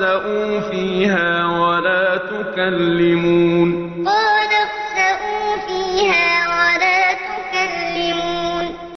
تَخْسَئُوا فِيهَا وَلَا تُكَلِّمُونِ